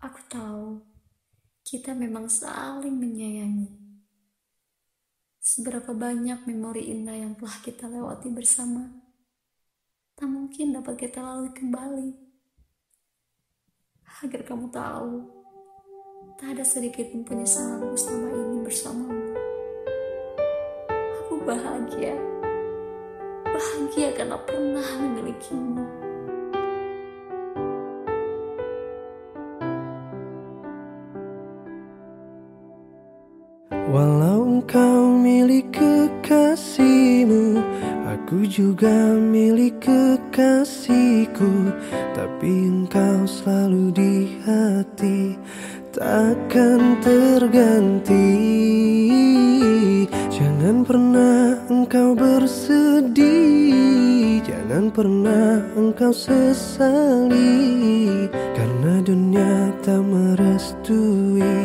Aku tahu kita memang saling menyayangi. Seberapa banyak memori indah yang telah kita lewati bersama, tak mungkin dapat kita lalui kembali. Agar kamu tahu, tak ada sedikit pun penyesalanku selama ini bersamamu. Aku bahagia, bahagia karena pernah memilikimu. Walau engkau milik kekasihmu Aku juga milik kekasihku. Tapi engkau selalu di hati Takkan terganti. Jangan pernah engkau bersedih Jangan pernah engkau sesali. Karena dunia tak merestui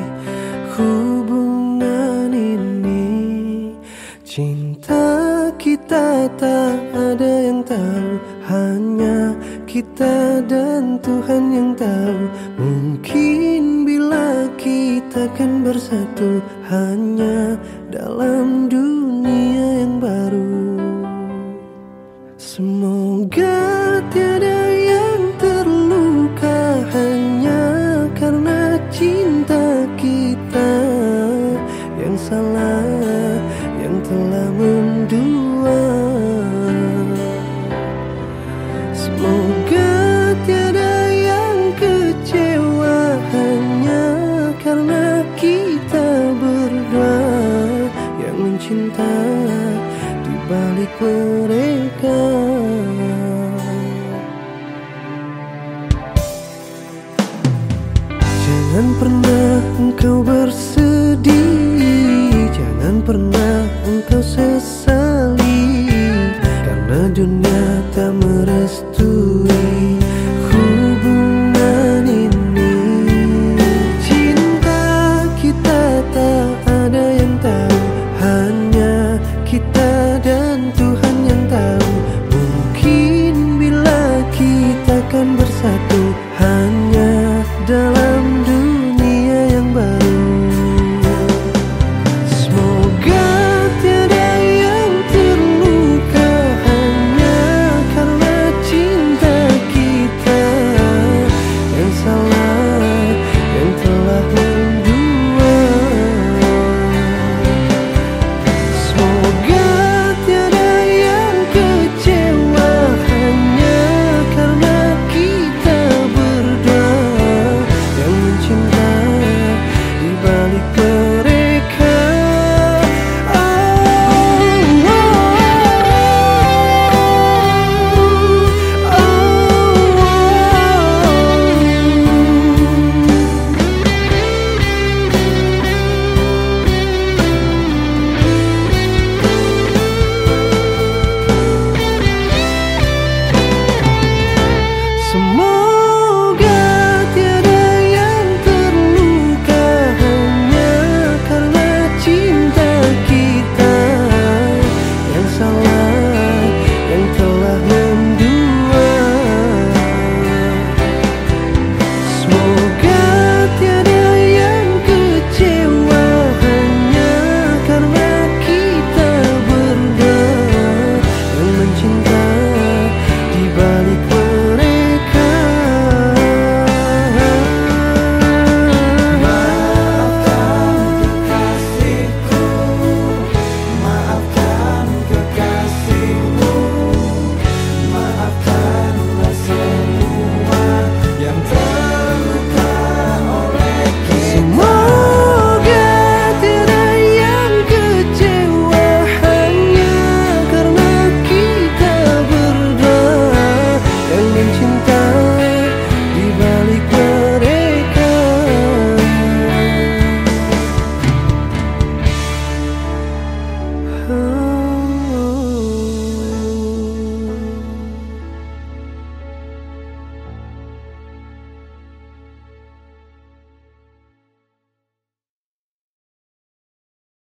Cinta Hanya kita dan Tuhan yang tahu Mungkin bila kita kan bersatu Hanya dalam cinta di balik mereka. Jangan pernah engkau bersedih Jangan pernah engkau sesali Karena dunia